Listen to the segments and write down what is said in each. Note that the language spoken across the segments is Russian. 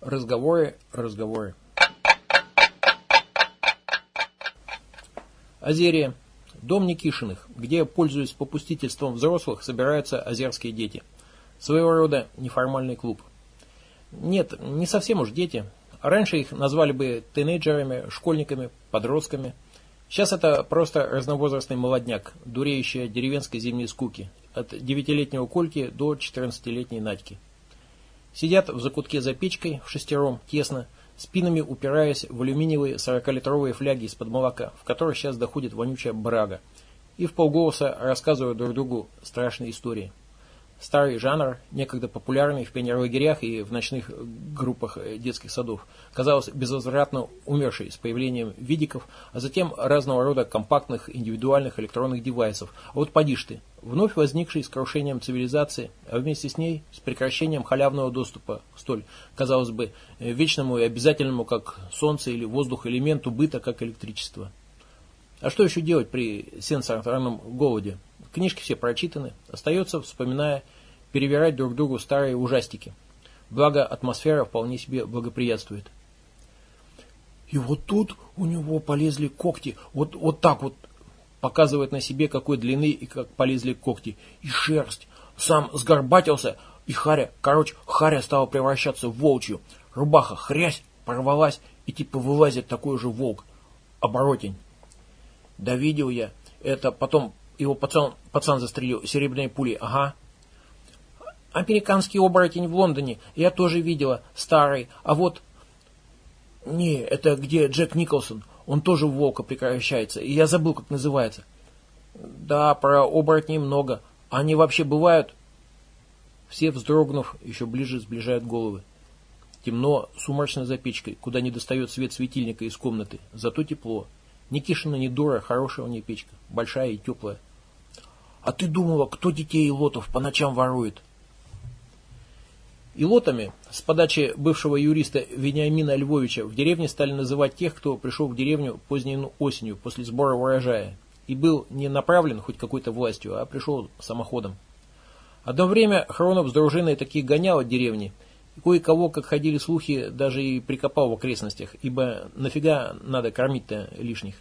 Разговоры, разговоры. Озерие. Дом Никишиных, где, пользуясь попустительством взрослых, собираются озерские дети. Своего рода неформальный клуб. Нет, не совсем уж дети. Раньше их назвали бы тинейджерами, школьниками, подростками. Сейчас это просто разновозрастный молодняк, дуреющий от деревенской зимней скуки, от девятилетнего Кольки до 14-летней Надьки. Сидят в закутке за печкой, в шестером, тесно, спинами упираясь в алюминиевые 40-литровые фляги из-под молока, в которых сейчас доходит вонючая брага, и в полголоса рассказывают друг другу страшные истории. Старый жанр, некогда популярный в пионерлагерях и в ночных группах детских садов, казалось безвозвратно умерший с появлением видиков, а затем разного рода компактных индивидуальных электронных девайсов. А вот поди вновь возникший с крушением цивилизации, а вместе с ней с прекращением халявного доступа к столь, казалось бы, вечному и обязательному, как солнце или воздух, элементу быта, как электричество. А что еще делать при сенсорном голоде? Книжки все прочитаны. Остается, вспоминая, перевирать друг другу старые ужастики. Благо, атмосфера вполне себе благоприятствует. И вот тут у него полезли когти. Вот, вот так вот показывает на себе, какой длины и как полезли когти. И шерсть. Сам сгорбатился, и Харя, короче, Харя стала превращаться в волчью. Рубаха хрясь, порвалась, и типа вылазит такой же волк. Оборотень. Да видел я. Это потом его пацан, пацан застрелил серебряной пулей. Ага. Американский оборотень в Лондоне. Я тоже видела. Старый. А вот... Не, это где Джек Николсон. Он тоже в волка прекращается. И я забыл, как называется. Да, про оборотней много. Они вообще бывают? Все, вздрогнув, еще ближе сближают головы. Темно, сумрачно за печкой, куда не достает свет светильника из комнаты. Зато тепло. Никишина не дура, хорошая у нее печка. Большая и теплая. А ты думала, кто детей и лотов по ночам ворует? И лотами с подачи бывшего юриста Вениамина Львовича в деревне стали называть тех, кто пришел в деревню поздней осенью после сбора урожая и был не направлен хоть какой-то властью, а пришел самоходом. Одно время Хронов с дружиной таких гонял от деревни, и кое-кого, как ходили слухи, даже и прикопал в окрестностях, ибо нафига надо кормить-то лишних.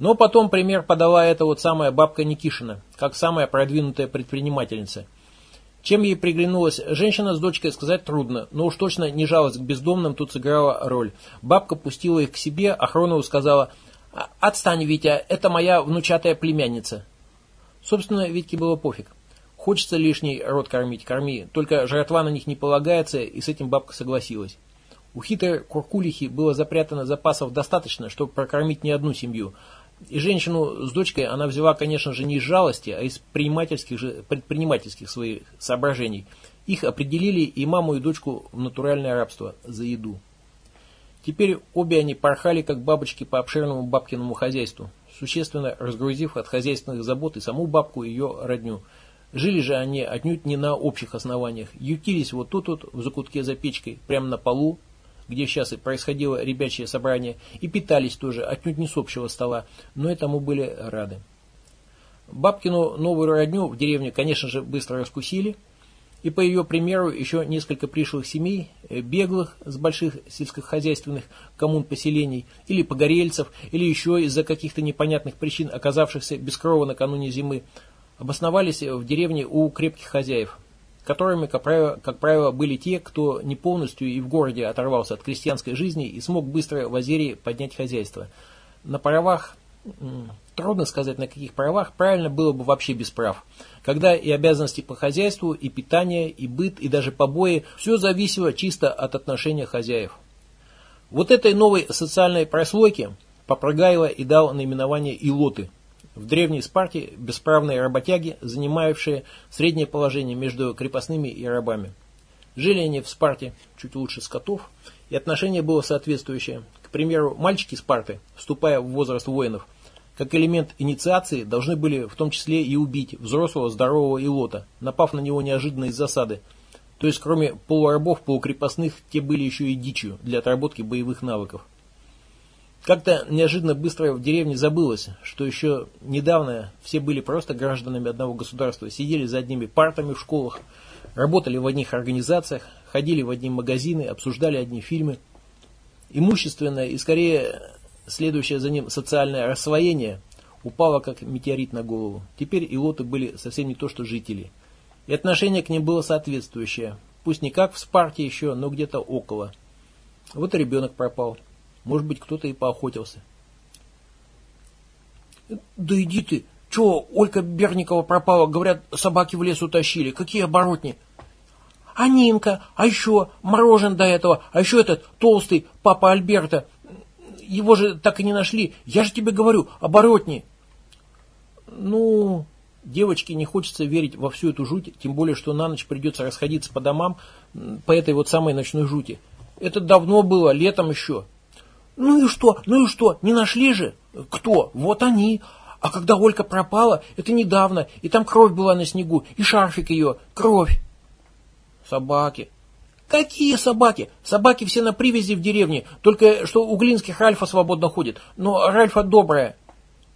Но потом пример подала эта вот самая бабка Никишина, как самая продвинутая предпринимательница. Чем ей приглянулась женщина с дочкой, сказать трудно, но уж точно не жалость к бездомным тут сыграла роль. Бабка пустила их к себе, а Хронову сказала «А, «Отстань, Витя, это моя внучатая племянница». Собственно, Витьке было пофиг. Хочется лишний рот кормить, корми, только жратва на них не полагается, и с этим бабка согласилась. У хитрой куркулихи было запрятано запасов достаточно, чтобы прокормить не одну семью, и женщину с дочкой она взяла, конечно же, не из жалости, а из предпринимательских, же, предпринимательских своих соображений. Их определили и маму, и дочку в натуральное рабство за еду. Теперь обе они порхали, как бабочки по обширному бабкиному хозяйству, существенно разгрузив от хозяйственных забот и саму бабку, и ее родню. Жили же они отнюдь не на общих основаниях, ютились вот тут вот в закутке за печкой, прямо на полу, где сейчас и происходило ребячье собрание, и питались тоже, отнюдь не с общего стола, но этому были рады. Бабкину новую родню в деревне, конечно же, быстро раскусили, и по ее примеру еще несколько пришлых семей, э, беглых с больших сельскохозяйственных коммун поселений, или погорельцев, или еще из-за каких-то непонятных причин оказавшихся без крова накануне зимы, обосновались в деревне у крепких хозяев – которыми, как правило, как правило, были те, кто не полностью и в городе оторвался от крестьянской жизни и смог быстро в Азерии поднять хозяйство. На правах, трудно сказать на каких правах, правильно было бы вообще без прав. Когда и обязанности по хозяйству, и питание, и быт, и даже побои, все зависело чисто от отношения хозяев. Вот этой новой социальной прослойке Попрыгаева и дал наименование «илоты», в древней Спарте бесправные работяги, занимавшие среднее положение между крепостными и рабами. Жили они в Спарте чуть лучше скотов, и отношение было соответствующее. К примеру, мальчики Спарты, вступая в возраст воинов, как элемент инициации, должны были в том числе и убить взрослого здорового илота, напав на него неожиданно из засады. То есть, кроме полурабов, полукрепостных, те были еще и дичью для отработки боевых навыков. Как-то неожиданно быстро в деревне забылось, что еще недавно все были просто гражданами одного государства, сидели за одними партами в школах, работали в одних организациях, ходили в одни магазины, обсуждали одни фильмы. Имущественное и, скорее, следующее за ним социальное рассвоение упало как метеорит на голову. Теперь илоты были совсем не то, что жители. И отношение к ним было соответствующее. Пусть не как в Спарте еще, но где-то около. Вот и ребенок пропал. Может быть, кто-то и поохотился. Да иди ты! Че, Олька Берникова пропала? Говорят, собаки в лес утащили. Какие оборотни? А Нинка, а еще Морожен до этого, а еще этот толстый папа Альберта. Его же так и не нашли. Я же тебе говорю, оборотни. Ну, девочке не хочется верить во всю эту жуть, тем более, что на ночь придется расходиться по домам по этой вот самой ночной жути. Это давно было, летом еще. Ну и что, ну и что, не нашли же? Кто? Вот они. А когда Олька пропала, это недавно, и там кровь была на снегу, и шарфик ее, кровь. Собаки. Какие собаки? Собаки все на привязи в деревне, только что у Глинских Ральфа свободно ходит. Но Ральфа добрая.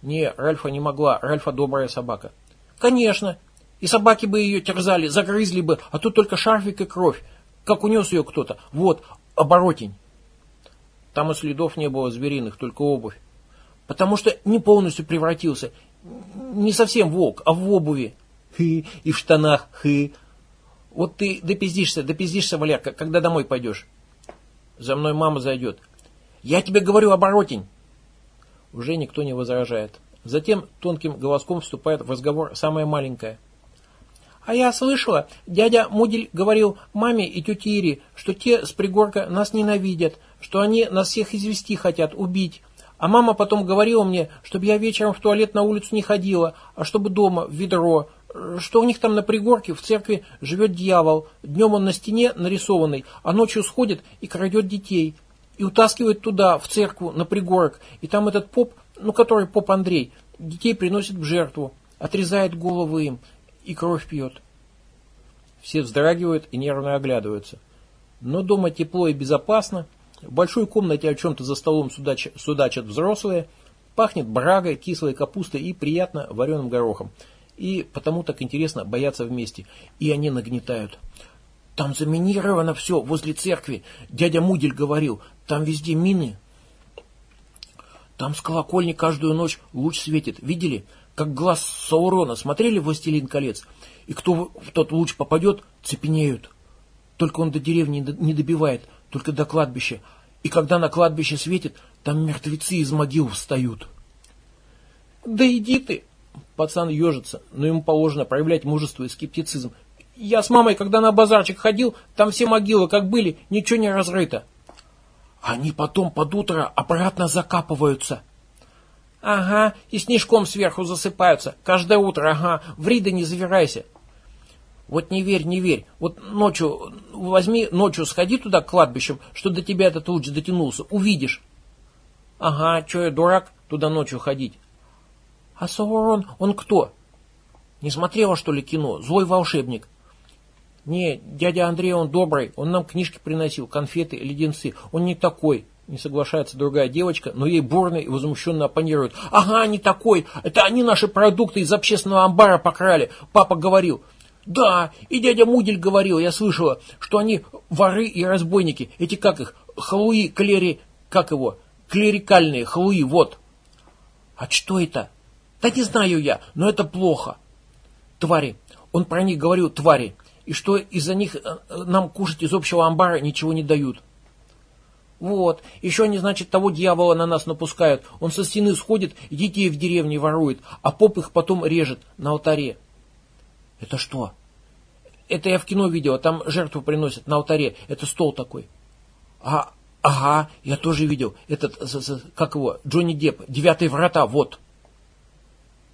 Не, Ральфа не могла, Ральфа добрая собака. Конечно. И собаки бы ее терзали, загрызли бы, а тут только шарфик и кровь. Как унес ее кто-то. Вот, оборотень. Там и следов не было звериных, только обувь. Потому что не полностью превратился. Не совсем волк, а в обуви. Хы, и в штанах. Хы. Вот ты допиздишься, допиздишься, Валерка, когда домой пойдешь. За мной мама зайдет. Я тебе говорю, оборотень. Уже никто не возражает. Затем тонким голоском вступает в разговор самая маленькая. А я слышала, дядя Мудель говорил маме и тете Ире, что те с пригорка нас ненавидят, что они нас всех извести хотят, убить. А мама потом говорила мне, чтобы я вечером в туалет на улицу не ходила, а чтобы дома, в ведро, что у них там на пригорке в церкви живет дьявол. Днем он на стене нарисованный, а ночью сходит и крадет детей. И утаскивает туда, в церкву, на пригорок. И там этот поп, ну который поп Андрей, детей приносит в жертву, отрезает головы им и кровь пьет. Все вздрагивают и нервно оглядываются. Но дома тепло и безопасно. В большой комнате о чем-то за столом судач, судачат взрослые. Пахнет брагой, кислой капустой и приятно вареным горохом. И потому так интересно бояться вместе. И они нагнетают. Там заминировано все возле церкви. Дядя Мудель говорил, там везде мины. Там с колокольни каждую ночь луч светит. Видели? Как глаз Саурона. Смотрели «Властелин колец»? И кто в тот луч попадет, цепенеют. Только он до деревни не добивает, только до кладбища. И когда на кладбище светит, там мертвецы из могил встают. Да иди ты! Пацан ежится, но ему положено проявлять мужество и скептицизм. Я с мамой, когда на базарчик ходил, там все могилы как были, ничего не разрыто. Они потом под утро обратно закапываются. Ага, и снежком сверху засыпаются. Каждое утро, ага, ври да не завирайся. Вот не верь, не верь. Вот ночью, возьми, ночью сходи туда к кладбищам, что до тебя этот луч дотянулся, увидишь. Ага, что я дурак туда ночью ходить? А Саурон, он кто? Не смотрела, что ли, кино? Злой волшебник. Не, дядя Андрей, он добрый, он нам книжки приносил, конфеты, леденцы. Он не такой. Не соглашается другая девочка, но ей бурно и возмущенно оппонируют. Ага, не такой. Это они наши продукты из общественного амбара покрали. Папа говорил. Да, и дядя Мудель говорил, я слышала, что они воры и разбойники. Эти как их, халуи, клери, как его, клерикальные халуи, вот. А что это? Да не знаю я, но это плохо. Твари. Он про них говорил, твари. И что из-за них э, нам кушать из общего амбара ничего не дают. Вот, еще они, значит, того дьявола на нас напускают. Он со стены сходит и детей в деревне ворует, а поп их потом режет на алтаре. Это что? Это я в кино видел, там жертву приносят на алтаре. Это стол такой. А, ага, я тоже видел. Этот, как его, Джонни Депп, девятые врата, вот.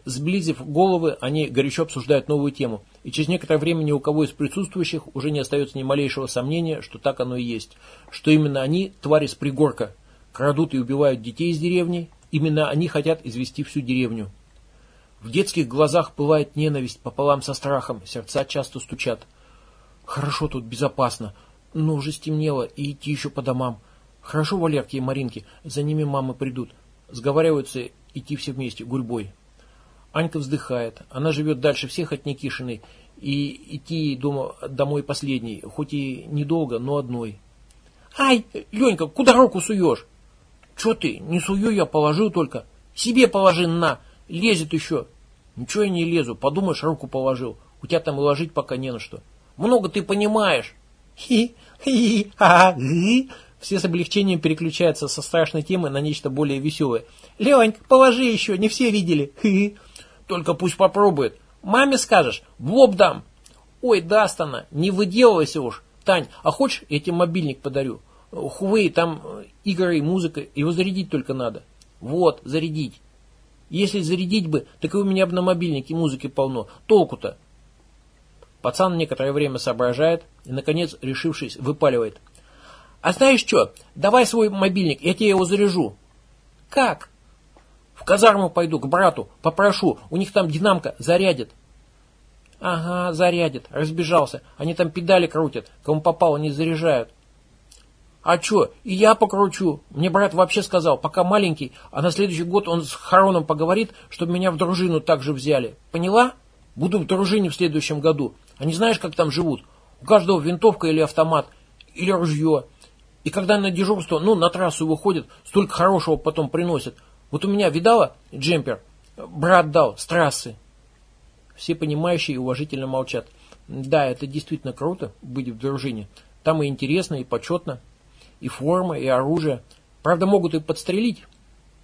Сблизив головы, они горячо обсуждают новую тему. И через некоторое время ни у кого из присутствующих уже не остается ни малейшего сомнения, что так оно и есть. Что именно они, твари с пригорка, крадут и убивают детей из деревни, именно они хотят извести всю деревню. В детских глазах пылает ненависть пополам со страхом, сердца часто стучат. Хорошо тут, безопасно, но уже стемнело и идти еще по домам. Хорошо, Валерки и Маринки, за ними мамы придут. Сговариваются идти все вместе, гурьбой. Анька вздыхает. Она живет дальше всех от Никишиной и идти дома, домой последней, хоть и недолго, но одной. Ай, Ленька, куда руку суешь? Че ты, не сую я, положил только. Себе положи на, лезет еще. Ничего я не лезу, подумаешь, руку положил. У тебя там и ложить пока не на что. Много ты понимаешь. Хи, хи, а, хи. Все с облегчением переключаются со страшной темы на нечто более веселое. Ленька, положи еще, не все видели. Хи. Только пусть попробует. Маме скажешь, в лоб дам. Ой, даст она, не выделывайся уж. Тань, а хочешь, я тебе мобильник подарю? Хувей, там э, игры и музыка, его зарядить только надо. Вот, зарядить. Если зарядить бы, так и у меня бы на мобильнике музыки полно. Толку-то? Пацан некоторое время соображает и, наконец, решившись, выпаливает. А знаешь что, давай свой мобильник, я тебе его заряжу. Как? В казарму пойду, к брату, попрошу, у них там динамка зарядит. Ага, зарядит, разбежался. Они там педали крутят, кому попало не заряжают. А что, и я покручу. Мне брат вообще сказал, пока маленький, а на следующий год он с Хароном поговорит, чтобы меня в дружину также взяли. Поняла? Буду в дружине в следующем году. А не знаешь, как там живут? У каждого винтовка или автомат, или ружье. И когда на дежурство, ну, на трассу выходят, столько хорошего потом приносят. Вот у меня, видала, джемпер? Брат дал, с трассы. Все понимающие и уважительно молчат. Да, это действительно круто, быть в дружине. Там и интересно, и почетно. И форма, и оружие. Правда, могут и подстрелить.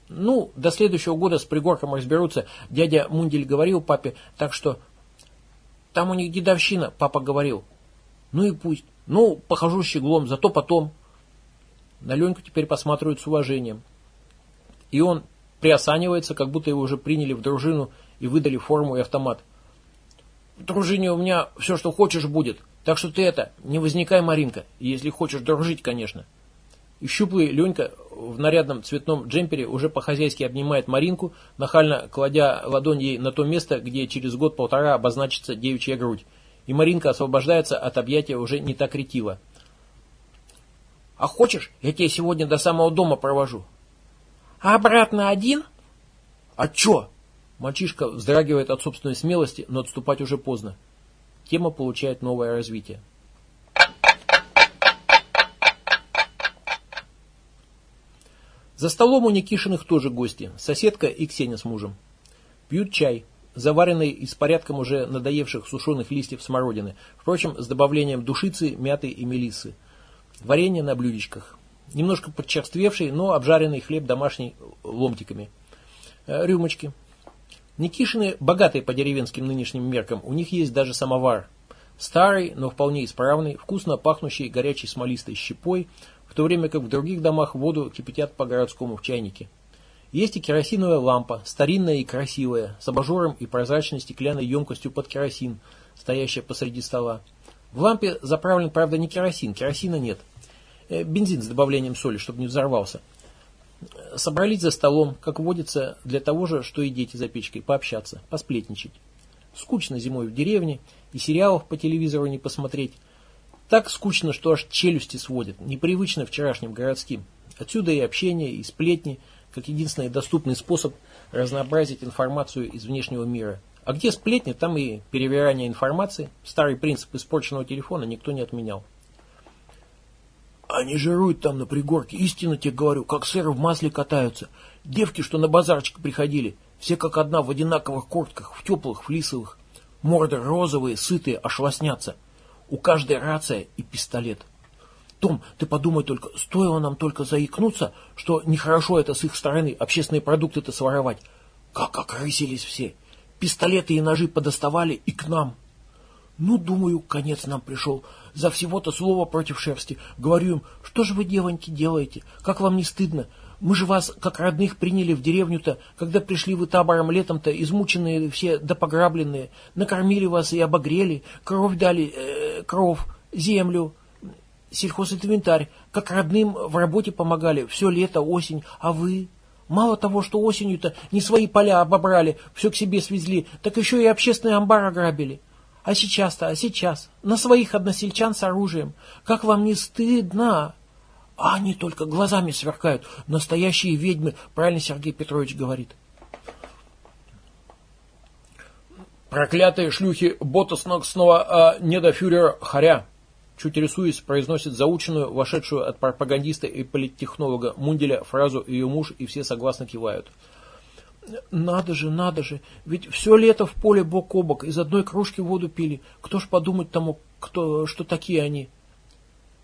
Ну, до следующего года с пригорком разберутся. Дядя Мундель говорил папе, так что... Там у них дедовщина, папа говорил. Ну и пусть. Ну, похожу щеглом, зато потом. На Леньку теперь посматривают с уважением. И он приосанивается, как будто его уже приняли в дружину и выдали форму и автомат. В дружине у меня все, что хочешь, будет. Так что ты это, не возникай, Маринка, если хочешь дружить, конечно. И щуплый Ленька в нарядном цветном джемпере уже по-хозяйски обнимает Маринку, нахально кладя ладонь ей на то место, где через год-полтора обозначится девичья грудь. И Маринка освобождается от объятия уже не так ретиво. «А хочешь, я тебя сегодня до самого дома провожу?» А обратно один? А чё? Мальчишка вздрагивает от собственной смелости, но отступать уже поздно. Тема получает новое развитие. За столом у Никишиных тоже гости. Соседка и Ксения с мужем. Пьют чай, заваренный из порядком уже надоевших сушеных листьев смородины. Впрочем, с добавлением душицы, мяты и мелиссы. Варенье на блюдечках. Немножко подчерствевший, но обжаренный хлеб домашний ломтиками. Э, рюмочки. Никишины богатые по деревенским нынешним меркам, у них есть даже самовар. Старый, но вполне исправный, вкусно пахнущий горячей смолистой щепой, то время как в других домах воду кипятят по-городскому в чайнике. Есть и керосиновая лампа, старинная и красивая, с абажуром и прозрачной стеклянной емкостью под керосин, стоящая посреди стола. В лампе заправлен, правда, не керосин, керосина нет – Э, бензин с добавлением соли, чтобы не взорвался. Собрались за столом, как водится, для того же, что и дети за печкой, пообщаться, посплетничать. Скучно зимой в деревне, и сериалов по телевизору не посмотреть. Так скучно, что аж челюсти сводят, непривычно вчерашним городским. Отсюда и общение, и сплетни, как единственный доступный способ разнообразить информацию из внешнего мира. А где сплетни, там и перевирание информации. Старый принцип испорченного телефона никто не отменял. Они жируют там на пригорке, истинно тебе говорю, как сыры в масле катаются. Девки, что на базарчик приходили, все как одна в одинаковых куртках, в теплых, флисовых. Морды розовые, сытые, аж лоснятся. У каждой рация и пистолет. Том, ты подумай только, стоило нам только заикнуться, что нехорошо это с их стороны общественные продукты-то своровать. Как окрысились все. Пистолеты и ножи подоставали и к нам. Ну, думаю, конец нам пришел. За всего-то слово против шерсти. Говорю им, что же вы, девоньки, делаете? Как вам не стыдно? Мы же вас, как родных, приняли в деревню-то, когда пришли вы табором летом-то, измученные все да пограбленные. Накормили вас и обогрели, кровь дали, э, кровь, землю, сельхозинвентарь. Как родным в работе помогали, все лето, осень. А вы? Мало того, что осенью-то не свои поля обобрали, все к себе свезли, так еще и общественный амбар ограбили. А сейчас-то, а сейчас, на своих односельчан с оружием. Как вам не стыдно? А они только глазами сверкают. Настоящие ведьмы, правильно Сергей Петрович говорит. Проклятые шлюхи ботосноксного э, недофюрера Харя. Чуть рисуясь, произносит заученную, вошедшую от пропагандиста и политтехнолога Мунделя фразу ее муж, и все согласно кивают. Надо же, надо же, ведь все лето в поле бок о бок, из одной кружки воду пили. Кто ж подумать тому, кто, что такие они?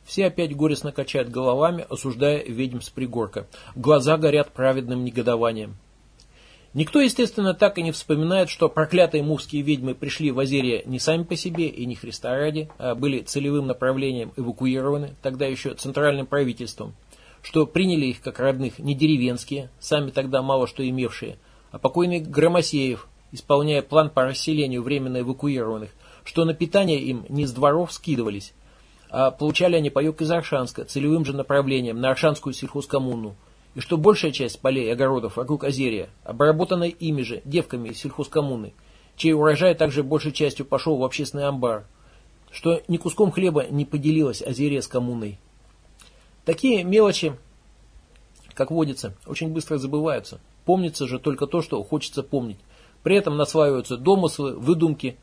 Все опять горестно качают головами, осуждая ведьм с пригорка. Глаза горят праведным негодованием. Никто, естественно, так и не вспоминает, что проклятые мувские ведьмы пришли в Азерия не сами по себе и не Христа ради, а были целевым направлением эвакуированы, тогда еще центральным правительством, что приняли их как родных не деревенские, сами тогда мало что имевшие, а покойный Громосеев, исполняя план по расселению временно эвакуированных, что на питание им не с дворов скидывались, а получали они паек из Аршанска целевым же направлением на Аршанскую сельхозкоммуну, и что большая часть полей и огородов вокруг озерья обработана ими же, девками из сельхозкоммуны, чей урожай также большей частью пошел в общественный амбар, что ни куском хлеба не поделилась озерье с коммуной. Такие мелочи, как водится, очень быстро забываются. Помнится же только то, что хочется помнить. При этом насваиваются домыслы, выдумки,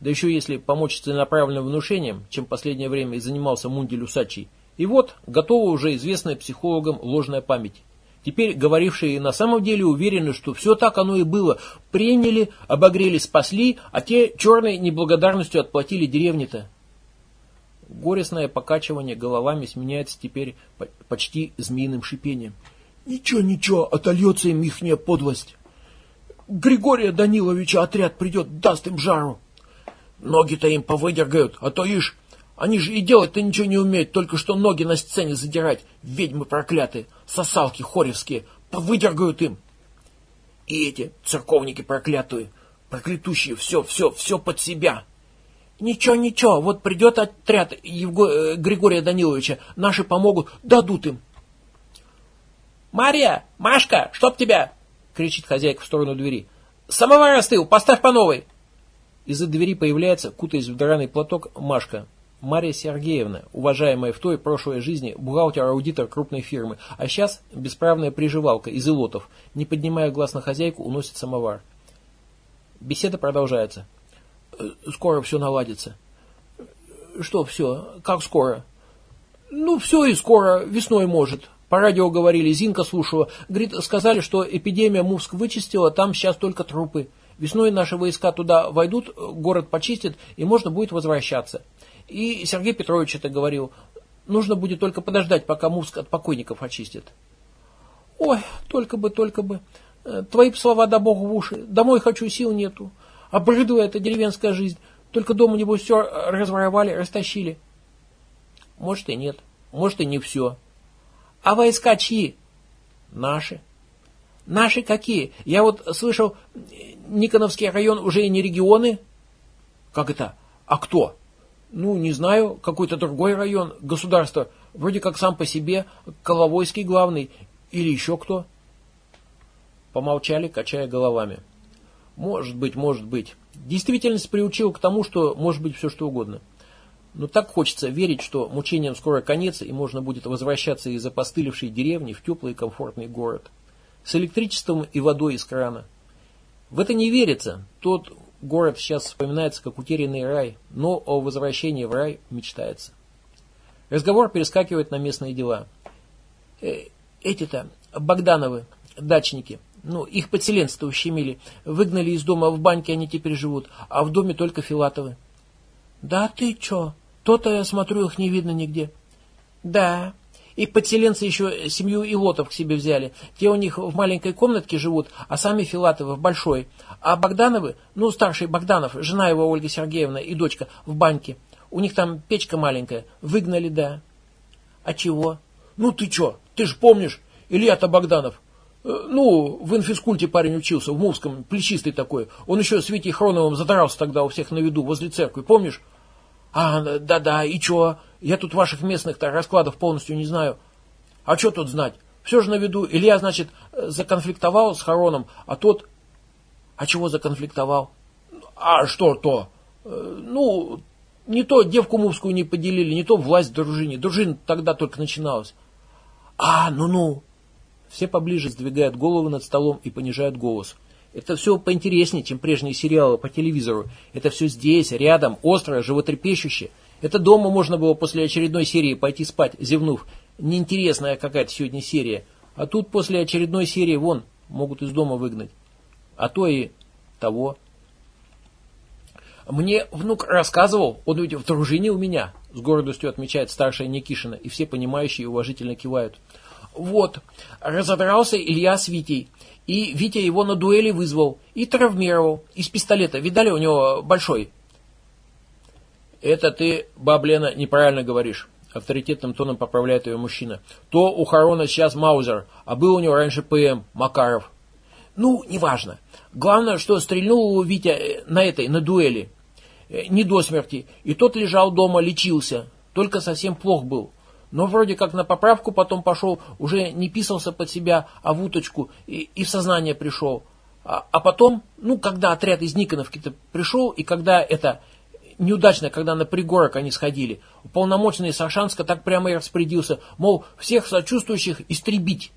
да еще если помочь целенаправленным внушением, чем последнее время и занимался Мунди Люсачий. И вот, готова уже известная психологам ложная память. Теперь говорившие на самом деле уверены, что все так оно и было. Приняли, обогрели, спасли, а те черной неблагодарностью отплатили деревне-то. Горестное покачивание головами сменяется теперь почти змеиным шипением. Ничего, ничего, отольется им ихняя подлость. Григория Даниловича отряд придет, даст им жару. Ноги-то им повыдергают, а то ишь, они же и делать-то ничего не умеют, только что ноги на сцене задирать. Ведьмы проклятые, сосалки хоревские, повыдергают им. И эти церковники проклятые, проклятущие, все, все, все под себя. Ничего, ничего, вот придет отряд Евго... Э, Григория Даниловича, наши помогут, дадут им. «Мария! Машка! Чтоб тебя!» — кричит хозяйка в сторону двери. «Самовар остыл! Поставь по новой!» Из-за двери появляется, кутаясь в драный платок, Машка. Мария Сергеевна, уважаемая в той прошлой жизни бухгалтер-аудитор крупной фирмы, а сейчас бесправная приживалка из илотов, не поднимая глаз на хозяйку, уносит самовар. Беседа продолжается. «Э, скоро все наладится. Что все? Как скоро? Ну, все и скоро, весной может. По радио говорили, Зинка слушала. Говорит, сказали, что эпидемия Мувск вычистила, там сейчас только трупы. Весной наши войска туда войдут, город почистят, и можно будет возвращаться. И Сергей Петрович это говорил. Нужно будет только подождать, пока Мувск от покойников очистит. Ой, только бы, только бы. Э, твои слова да богу в уши. Домой хочу, сил нету. Обрыдла эта деревенская жизнь. Только дома, небось, все разворовали, растащили. Может и нет. Может и не все. А войска чьи? Наши. Наши какие? Я вот слышал, Никоновский район уже и не регионы. Как это? А кто? ну, не знаю, какой-то другой район, государство, вроде как сам по себе, Коловойский главный, или еще кто. Помолчали, качая головами. Может быть, может быть. Действительность приучила к тому, что может быть все что угодно. Но так хочется верить, что мучениям скоро конец, и можно будет возвращаться из опостылевшей деревни в теплый и комфортный город. С электричеством и водой из крана. В это не верится. Тот Город сейчас вспоминается как утерянный рай, но о возвращении в рай мечтается. Разговор перескакивает на местные дела. Э, Эти-то, Богдановы, дачники, ну, их подселенцы-то ущемили. Выгнали из дома, в баньке они теперь живут, а в доме только Филатовы. Да ты чё? То-то, я смотрю, их не видно нигде. Да, и подселенцы еще семью Илотов к себе взяли. Те у них в маленькой комнатке живут, а сами Филатовы в большой. А Богдановы, ну, старший Богданов, жена его Ольга Сергеевна и дочка в баньке. У них там печка маленькая. Выгнали, да. А чего? Ну, ты че? Ты ж помнишь, Илья-то Богданов. Э, ну, в инфискульте парень учился, в Мувском, плечистый такой. Он еще с Витей Хроновым задрался тогда у всех на виду, возле церкви, помнишь? А, да-да, и чё? Я тут ваших местных-то раскладов полностью не знаю. А что тут знать? Все же на виду. Илья, значит, законфликтовал с Хароном, а тот... А чего законфликтовал? А что то? Ну, не то девку мувскую не поделили, не то власть в дружине. Дружина тогда только начиналась. А, ну-ну. Все поближе сдвигают головы над столом и понижают голос. Это все поинтереснее, чем прежние сериалы по телевизору. Это все здесь, рядом, острое, животрепещущее. Это дома можно было после очередной серии пойти спать, зевнув. Неинтересная какая-то сегодня серия. А тут после очередной серии, вон, могут из дома выгнать. А то и того. Мне внук рассказывал, он ведь в дружине у меня, с гордостью отмечает старшая Никишина, и все понимающие уважительно кивают. Вот, разодрался Илья с Витей, и Витя его на дуэли вызвал, и травмировал, из пистолета, видали, у него большой. Это ты, баблена, неправильно говоришь, авторитетным тоном поправляет ее мужчина. То у Харона сейчас Маузер, а был у него раньше ПМ, Макаров. Ну, неважно. Главное, что стрельнул Витя э, на этой, на дуэли. Э, не до смерти. И тот лежал дома, лечился. Только совсем плох был. Но вроде как на поправку потом пошел, уже не писался под себя, а в уточку, и, и в сознание пришел. А, а потом, ну, когда отряд из Никоновки-то пришел, и когда это неудачно, когда на пригорок они сходили, уполномоченный Сашанска так прямо и распорядился, мол, всех сочувствующих истребить.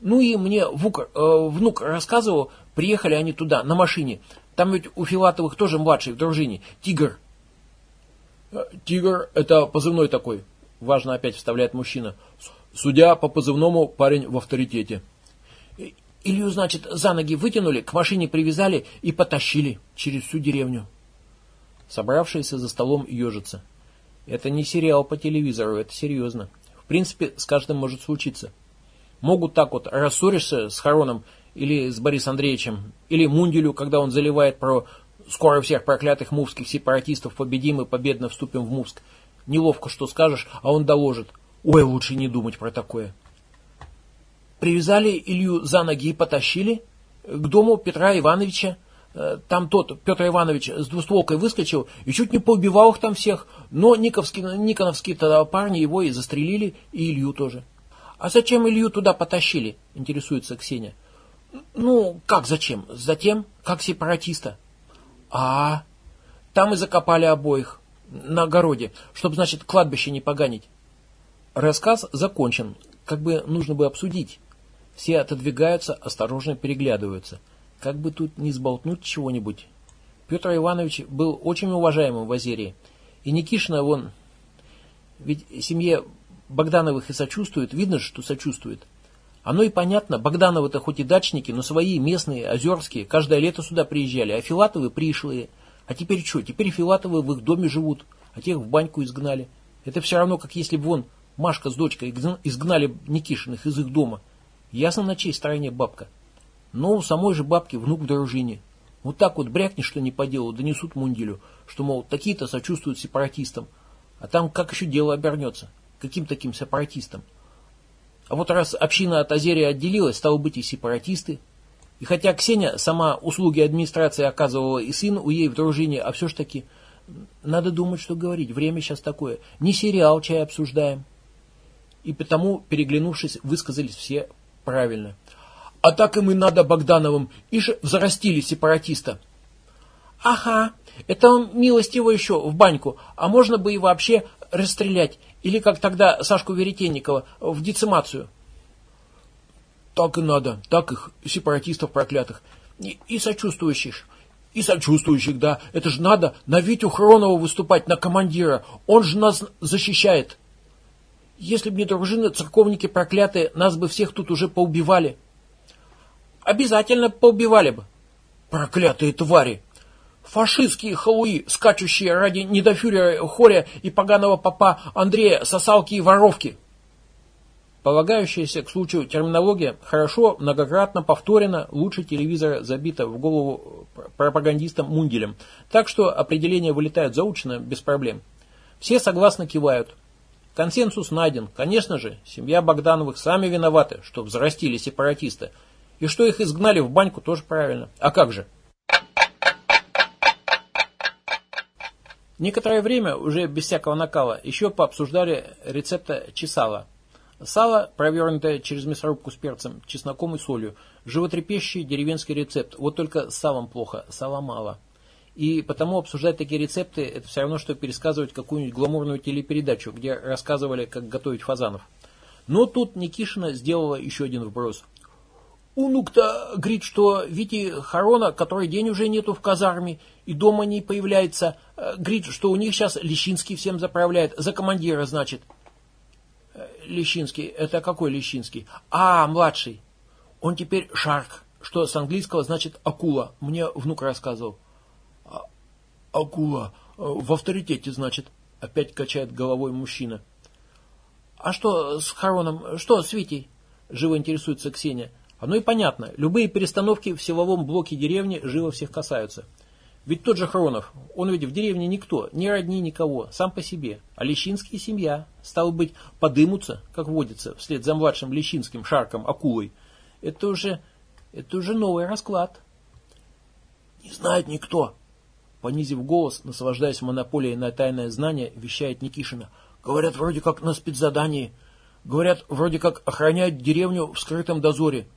Ну и мне внук, э, внук рассказывал, приехали они туда на машине. Там ведь у Филатовых тоже младший в дружине, Тигр. Э, Тигр это позывной такой, важно опять вставляет мужчина. Судя по позывному, парень в авторитете. Илью, значит, за ноги вытянули, к машине привязали и потащили через всю деревню. Собравшиеся за столом ежатся. Это не сериал по телевизору, это серьезно. В принципе, с каждым может случиться. Могут так вот рассоришься с Хароном или с Борисом Андреевичем, или Мунделю, когда он заливает про «скоро всех проклятых мувских сепаратистов победим и победно вступим в Мувск». Неловко, что скажешь, а он доложит. Ой, лучше не думать про такое. Привязали Илью за ноги и потащили к дому Петра Ивановича. Э, там тот, Петр Иванович, с двустволкой выскочил и чуть не поубивал их там всех, но никовские, никоновские тогда парни его и застрелили, и Илью тоже. «А зачем Илью туда потащили?» – интересуется Ксения. «Ну, как зачем? Затем, как сепаратиста». «А, там и закопали обоих. На огороде, чтобы, значит, кладбище не поганить». Рассказ закончен. Как бы нужно бы обсудить. Все отодвигаются, осторожно переглядываются. Как бы тут не сболтнуть чего-нибудь. Петр Иванович был очень уважаемым в Азерии. И Никишина вон... Ведь семье Богдановых и сочувствует, видно же, что сочувствует. Оно и понятно, Богдановы-то хоть и дачники, но свои, местные, озерские, каждое лето сюда приезжали, а Филатовы пришлые. А теперь что? Теперь Филатовы в их доме живут, а тех в баньку изгнали. Это все равно, как если бы вон Машка с дочкой изгнали Никишиных из их дома. Ясно, на чьей стороне бабка. Но у самой же бабки внук в дружине. Вот так вот брякни, что не по делу, донесут Мунделю, что, мол, такие-то сочувствуют сепаратистам. А там как еще дело обернется? Каким таким сепаратистам? А вот раз община от Азерии отделилась, стало быть и сепаратисты. И хотя Ксения сама услуги администрации оказывала и сын у ей в дружине, а все ж таки надо думать, что говорить. Время сейчас такое. Не сериал чай обсуждаем. И потому, переглянувшись, высказались все правильно. А так им и надо Богдановым. Ишь, взрастили сепаратиста. Ага, это он милостиво еще в баньку, а можно бы и вообще расстрелять. Или как тогда Сашку Веретенникова в децимацию. Так и надо, так их, сепаратистов проклятых. И, и сочувствующих. И сочувствующих, да. Это же надо на Витю Хронова выступать, на командира. Он же нас защищает. Если бы не дружина, церковники проклятые, нас бы всех тут уже поубивали. Обязательно поубивали бы. Проклятые твари! Фашистские халуи, скачущие ради недофюрера Хоря и поганого папа Андрея сосалки и воровки. Полагающаяся к случаю терминология хорошо, многократно повторена, лучше телевизора забита в голову пропагандистам Мунделем, так что определения вылетают заучено без проблем. Все согласно кивают. Консенсус найден. Конечно же, семья Богдановых сами виноваты, что взрастили сепаратиста. И что их изгнали в баньку, тоже правильно. А как же? Некоторое время, уже без всякого накала, еще пообсуждали рецепта чесала. Сало, провернутое через мясорубку с перцем, чесноком и солью. Животрепещущий деревенский рецепт. Вот только с салом плохо, сала мало. И потому обсуждать такие рецепты, это все равно, что пересказывать какую-нибудь гламурную телепередачу, где рассказывали, как готовить фазанов. Но тут Никишина сделала еще один вброс. Унук-то говорит, что Вити Харона, который день уже нету в казарме, и дома не появляется, э, говорит, что у них сейчас Лещинский всем заправляет, за командира, значит. Лещинский, это какой Лещинский? А, младший. Он теперь Шарк, что с английского значит акула, мне внук рассказывал. А, акула, э, в авторитете, значит, опять качает головой мужчина. А что с Хароном, что с Витей? Живо интересуется Ксения. Оно и понятно. Любые перестановки в силовом блоке деревни живо всех касаются. Ведь тот же Хронов, он ведь в деревне никто, ни родни, никого, сам по себе. А Лещинский семья, стало быть, подымутся, как водится, вслед за младшим Лещинским шарком, акулой. Это уже, это уже новый расклад. Не знает никто. Понизив голос, наслаждаясь монополией на тайное знание, вещает Никишина. Говорят, вроде как на спецзадании. Говорят, вроде как охраняют деревню в скрытом дозоре.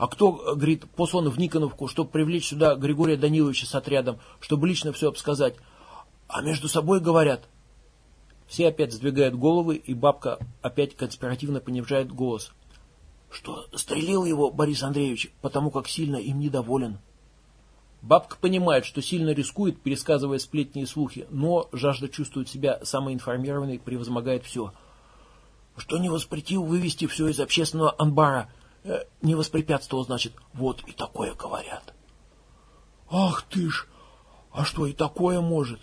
А кто, говорит, послан в Никоновку, чтобы привлечь сюда Григория Даниловича с отрядом, чтобы лично все обсказать? А между собой говорят. Все опять сдвигают головы, и бабка опять конспиративно понижает голос. Что стрелил его Борис Андреевич, потому как сильно им недоволен. Бабка понимает, что сильно рискует, пересказывая сплетни и слухи, но жажда чувствует себя самоинформированной, превозмогает все. Что не воспретил вывести все из общественного анбара – Э, не воспрепятствовал, значит, вот и такое говорят. Ах ты ж, а что и такое может?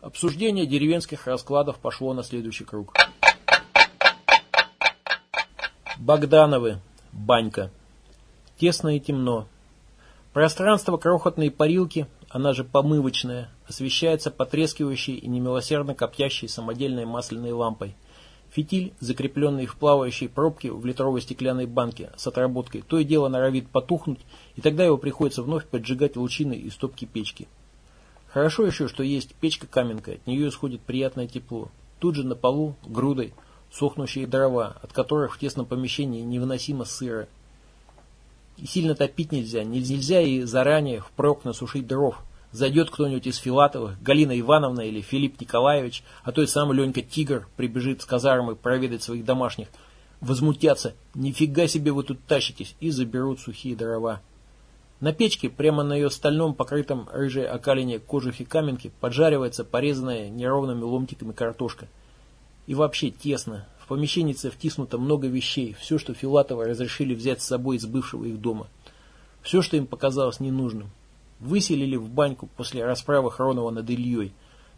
Обсуждение деревенских раскладов пошло на следующий круг. Богдановы. Банька. Тесно и темно. Пространство крохотной парилки, она же помывочная, освещается потрескивающей и немилосердно коптящей самодельной масляной лампой. Фитиль, закрепленный в плавающей пробке в литровой стеклянной банке с отработкой, то и дело норовит потухнуть, и тогда его приходится вновь поджигать лучиной из топки печки. Хорошо еще, что есть печка-каменка, от нее исходит приятное тепло. Тут же на полу, грудой, сохнущие дрова, от которых в тесном помещении невыносимо сыро. И сильно топить нельзя, нельзя и заранее впрок насушить дров, Зайдет кто-нибудь из Филатовых, Галина Ивановна или Филипп Николаевич, а то и сам Ленька Тигр прибежит с казармы проведать своих домашних. Возмутятся, нифига себе вы тут тащитесь, и заберут сухие дрова. На печке, прямо на ее стальном, покрытом рыжей окалине кожухе каменки, поджаривается порезанная неровными ломтиками картошка. И вообще тесно. В помещеннице втиснуто много вещей, все, что Филатова разрешили взять с собой из бывшего их дома. Все, что им показалось ненужным. Выселили в баньку после расправы Хронова над Ильей.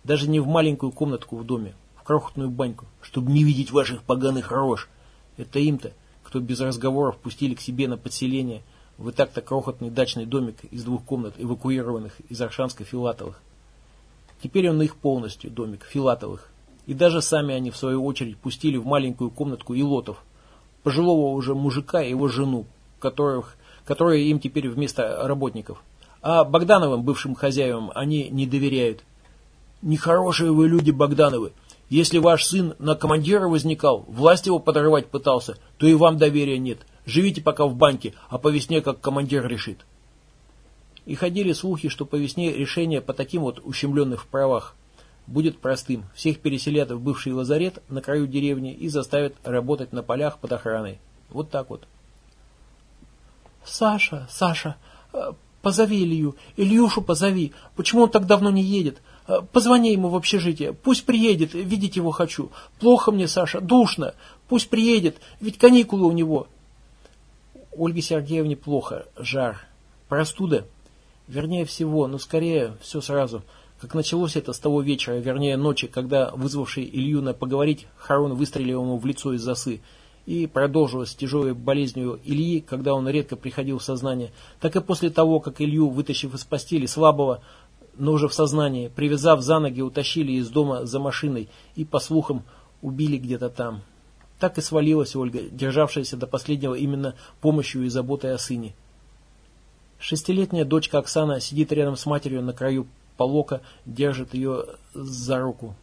Даже не в маленькую комнатку в доме, в крохотную баньку, чтобы не видеть ваших поганых рож. Это им-то, кто без разговоров пустили к себе на подселение в и так-то крохотный дачный домик из двух комнат, эвакуированных из Аршанска-Филатовых. Теперь он их полностью, домик, Филатовых. И даже сами они, в свою очередь, пустили в маленькую комнатку Илотов, пожилого уже мужика и его жену, которых, которые им теперь вместо работников. А Богдановым, бывшим хозяевам, они не доверяют. Нехорошие вы люди, Богдановы. Если ваш сын на командира возникал, власть его подорвать пытался, то и вам доверия нет. Живите пока в банке, а по весне как командир решит. И ходили слухи, что по весне решение по таким вот ущемленных правах будет простым. Всех переселят в бывший лазарет на краю деревни и заставят работать на полях под охраной. Вот так вот. Саша, Саша, Позови Илью. Ильюшу позови. Почему он так давно не едет? Э, позвони ему в общежитие. Пусть приедет. Видеть его хочу. Плохо мне, Саша. Душно. Пусть приедет. Ведь каникулы у него. Ольге Сергеевне плохо. Жар. Простуда. Вернее всего, но скорее все сразу. Как началось это с того вечера, вернее ночи, когда вызвавший Илью на поговорить, Харун выстрелил ему в лицо из засы и продолжилась тяжелой болезнью Ильи, когда он редко приходил в сознание, так и после того, как Илью, вытащив из постели слабого, но уже в сознании, привязав за ноги, утащили из дома за машиной и, по слухам, убили где-то там. Так и свалилась Ольга, державшаяся до последнего именно помощью и заботой о сыне. Шестилетняя дочка Оксана сидит рядом с матерью на краю полока, держит ее за руку.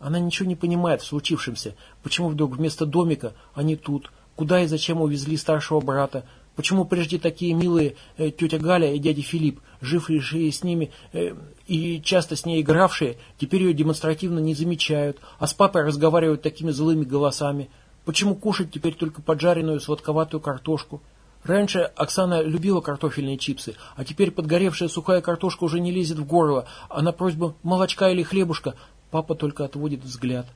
Она ничего не понимает в случившемся. Почему вдруг вместо домика они тут? Куда и зачем увезли старшего брата? Почему прежде такие милые э, тетя Галя и дядя Филипп, жившие с ними э, и часто с ней игравшие, теперь ее демонстративно не замечают, а с папой разговаривают такими злыми голосами? Почему кушать теперь только поджаренную сладковатую картошку? Раньше Оксана любила картофельные чипсы, а теперь подгоревшая сухая картошка уже не лезет в горло, а на просьбу молочка или хлебушка папа только отводит взгляд.